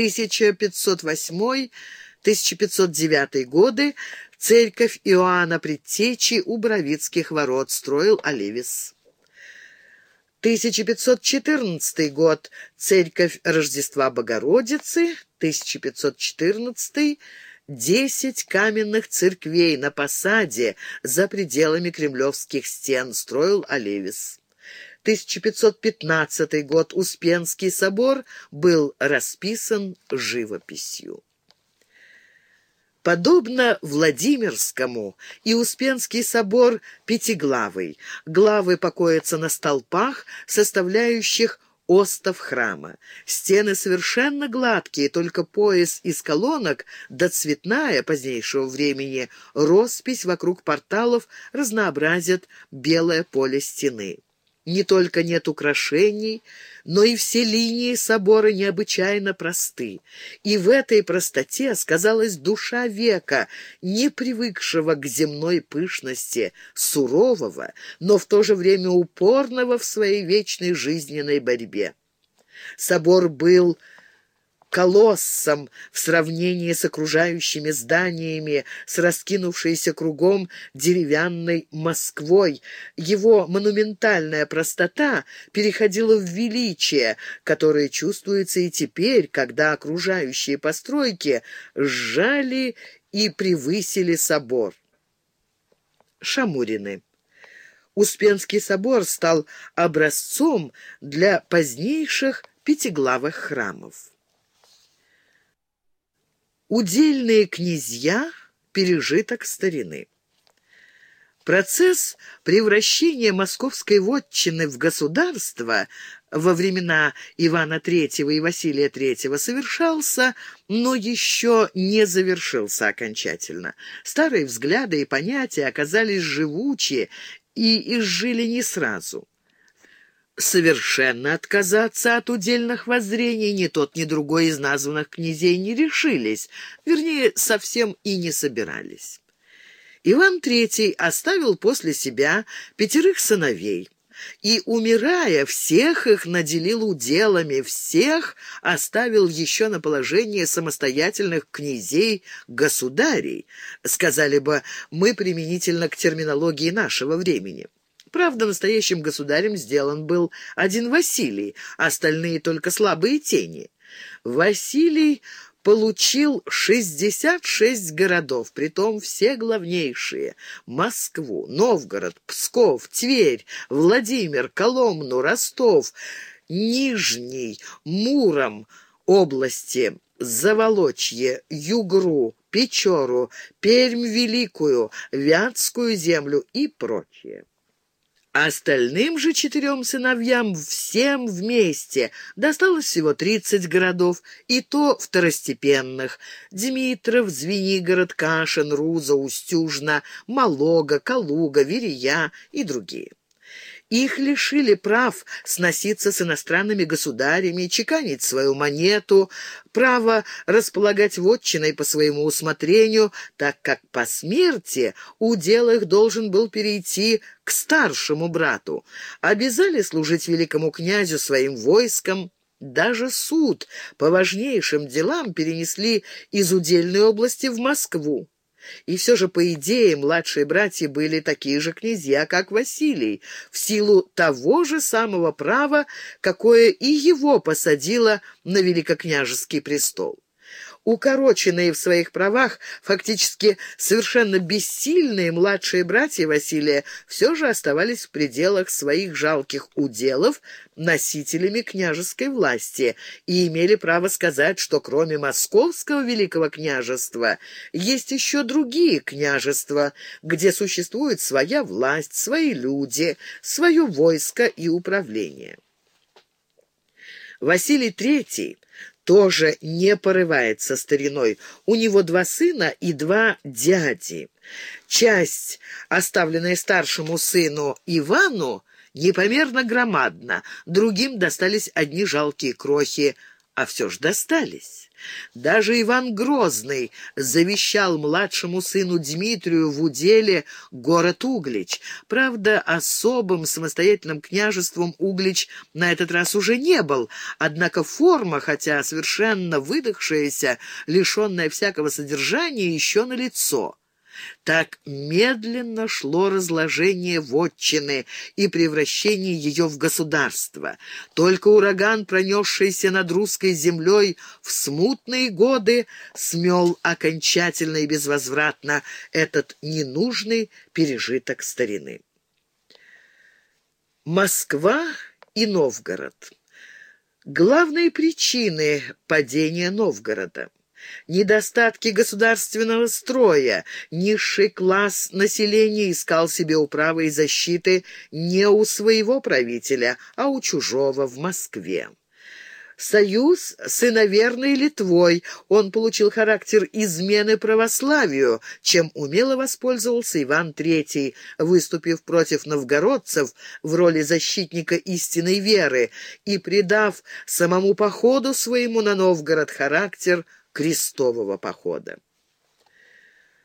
1508-1509 годы церковь Иоанна Предтечи у Боровицких ворот строил Оливис. 1514 год. Церковь Рождества Богородицы. 1514 Десять каменных церквей на посаде за пределами кремлевских стен строил Олевис. 1515 год Успенский собор был расписан живописью. Подобно Владимирскому и Успенский собор пятиглавый, главы покоятся на столпах, составляющих остов храма. Стены совершенно гладкие, только пояс из колонок да цветная позднейшего времени роспись вокруг порталов разнообразят белое поле стены. Не только нет украшений, но и все линии собора необычайно просты. И в этой простоте сказалась душа века, не привыкшего к земной пышности, сурового, но в то же время упорного в своей вечной жизненной борьбе. Собор был колоссом в сравнении с окружающими зданиями, с раскинувшейся кругом деревянной Москвой. Его монументальная простота переходила в величие, которое чувствуется и теперь, когда окружающие постройки сжали и превысили собор. Шамурины Успенский собор стал образцом для позднейших пятиглавых храмов. Удельные князья – пережиток старины. Процесс превращения московской вотчины в государство во времена Ивана III и Василия III совершался, но еще не завершился окончательно. Старые взгляды и понятия оказались живучи и изжили не сразу совершенно отказаться от удельных воззрений ни тот, ни другой из названных князей не решились, вернее, совсем и не собирались. Иван III оставил после себя пятерых сыновей и, умирая, всех их наделил уделами, всех оставил еще на положение самостоятельных князей-государей, сказали бы мы применительно к терминологии нашего времени. Правда, настоящим государем сделан был один Василий, остальные только слабые тени. Василий получил 66 городов, притом все главнейшие – Москву, Новгород, Псков, Тверь, Владимир, Коломну, Ростов, Нижний, Муром, области, Заволочье, Югру, Печору, Пермь Великую, Вятскую землю и прочее. Остальным же четырем сыновьям всем вместе досталось всего тридцать городов, и то второстепенных – Дмитров, Звенигород, Кашин, Руза, Устюжна, Малога, Калуга, Верия и другие. Их лишили прав сноситься с иностранными государями, чеканить свою монету, право располагать вотчиной по своему усмотрению, так как по смерти удел их должен был перейти к старшему брату. Обязали служить великому князю своим войском, даже суд по важнейшим делам перенесли из удельной области в Москву. И все же, по идее, младшие братья были такие же князья, как Василий, в силу того же самого права, какое и его посадило на великокняжеский престол укороченные в своих правах, фактически совершенно бессильные младшие братья Василия все же оставались в пределах своих жалких уделов носителями княжеской власти и имели право сказать, что кроме московского великого княжества есть еще другие княжества, где существует своя власть, свои люди, свое войско и управление. Василий III тоже не порывается стариной. У него два сына и два дяди. Часть, оставленная старшему сыну Ивану, непомерно громадна, другим достались одни жалкие крохи а все ж достались. Даже Иван Грозный завещал младшему сыну Дмитрию в уделе город Углич. Правда, особым самостоятельным княжеством Углич на этот раз уже не был, однако форма, хотя совершенно выдохшаяся, лишенная всякого содержания, еще налицо. Так медленно шло разложение вотчины и превращение ее в государство. Только ураган, пронесшийся над русской землей в смутные годы, смел окончательно и безвозвратно этот ненужный пережиток старины. Москва и Новгород. Главные причины падения Новгорода недостатки государственного строя, низший класс населения искал себе управы и защиты не у своего правителя, а у чужого в Москве. Союз с иноверной Литвой. Он получил характер измены православию, чем умело воспользовался Иван III, выступив против новгородцев в роли защитника истинной веры и придав самому походу своему на Новгород характер крестового похода.